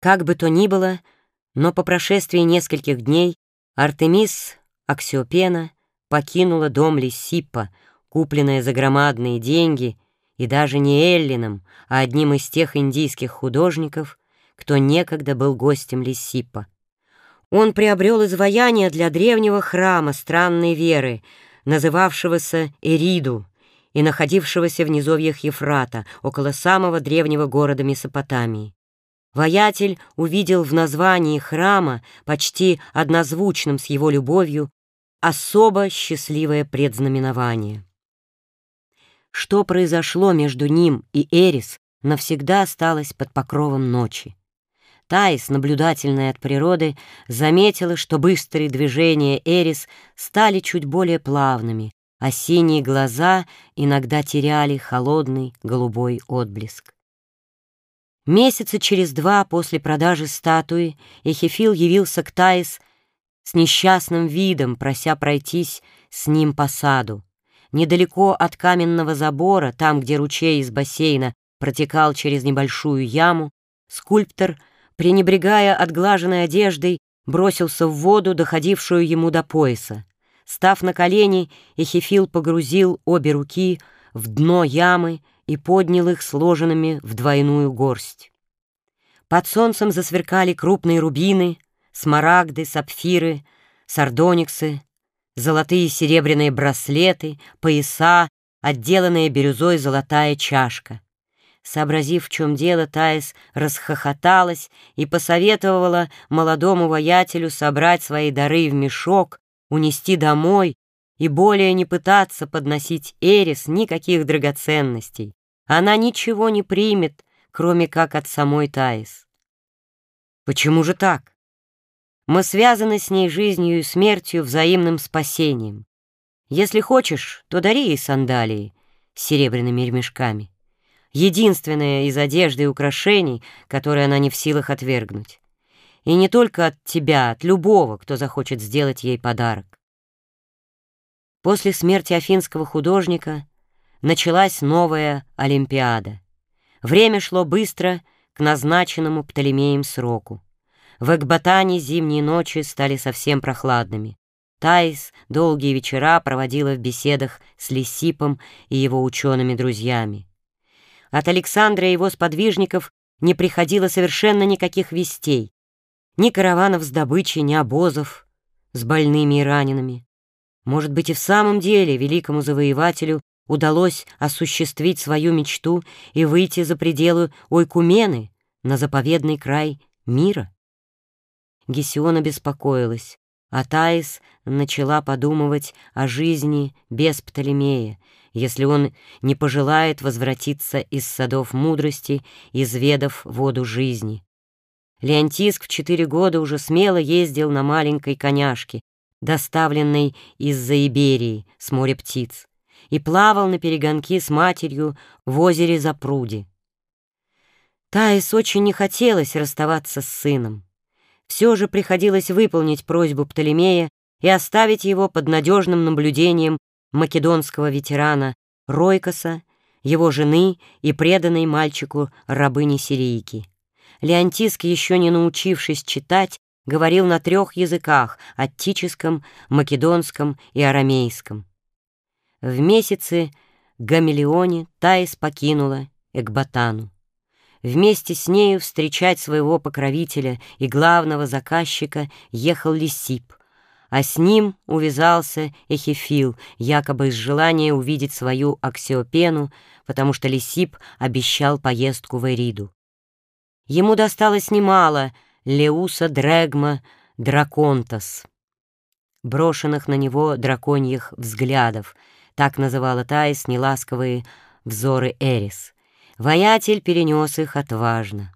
Как бы то ни было, но по прошествии нескольких дней Артемис Аксиопена покинула дом Лисиппа, купленная за громадные деньги, и даже не Эллином, а одним из тех индийских художников, кто некогда был гостем Лисиппа. Он приобрел изваяние для древнего храма странной веры, называвшегося Эриду и находившегося в низовьях Ефрата, около самого древнего города Месопотамии. Воятель увидел в названии храма, почти однозвучном с его любовью, особо счастливое предзнаменование. Что произошло между ним и Эрис, навсегда осталось под покровом ночи. Таис, наблюдательная от природы, заметила, что быстрые движения Эрис стали чуть более плавными, а синие глаза иногда теряли холодный голубой отблеск. Месяца через два после продажи статуи Эхефил явился к Таис с несчастным видом, прося пройтись с ним по саду. Недалеко от каменного забора, там, где ручей из бассейна протекал через небольшую яму, скульптор, пренебрегая отглаженной одеждой, бросился в воду, доходившую ему до пояса. Став на колени, Эхефил погрузил обе руки в дно ямы и поднял их сложенными в двойную горсть. Под солнцем засверкали крупные рубины, смарагды, сапфиры, сардониксы, золотые и серебряные браслеты, пояса, отделанная бирюзой золотая чашка. Сообразив, в чем дело, Таис расхохоталась и посоветовала молодому воятелю собрать свои дары в мешок, унести домой и более не пытаться подносить Эрис никаких драгоценностей, она ничего не примет, кроме как от самой Таис. Почему же так? Мы связаны с ней жизнью и смертью, взаимным спасением. Если хочешь, то дари ей сандалии с серебряными ремешками. Единственное из одежды и украшений, которые она не в силах отвергнуть. И не только от тебя, от любого, кто захочет сделать ей подарок. После смерти афинского художника началась новая Олимпиада. Время шло быстро к назначенному Птолемеем сроку. В Экбатане зимние ночи стали совсем прохладными. Таис долгие вечера проводила в беседах с Лисипом и его учеными-друзьями. От Александра и его сподвижников не приходило совершенно никаких вестей. Ни караванов с добычей, ни обозов с больными и ранеными. Может быть, и в самом деле великому завоевателю удалось осуществить свою мечту и выйти за пределы Ойкумены на заповедный край мира? Гесиона беспокоилась, а Таис начала подумывать о жизни без Птолемея, если он не пожелает возвратиться из садов мудрости, изведав воду жизни. Леонтиск в четыре года уже смело ездил на маленькой коняшке, доставленной из-за Иберии с моря птиц и плавал на перегонки с матерью в озере Запруди. Таис очень не хотелось расставаться с сыном. Все же приходилось выполнить просьбу Птолемея и оставить его под надежным наблюдением македонского ветерана Ройкоса, его жены и преданной мальчику рабыни Сирийки. Леонтиск, еще не научившись читать, говорил на трех языках — аттическом, македонском и арамейском. В месяце Гамелеоне Таис покинула Экбатану. Вместе с нею встречать своего покровителя и главного заказчика ехал Лисип, а с ним увязался Эхефил, якобы из желания увидеть свою Аксиопену, потому что Лисип обещал поездку в Эриду. Ему досталось немало Леуса Дрегма Драконтас, брошенных на него драконьих взглядов — так называла Таис неласковые взоры Эрис. Воятель перенес их отважно.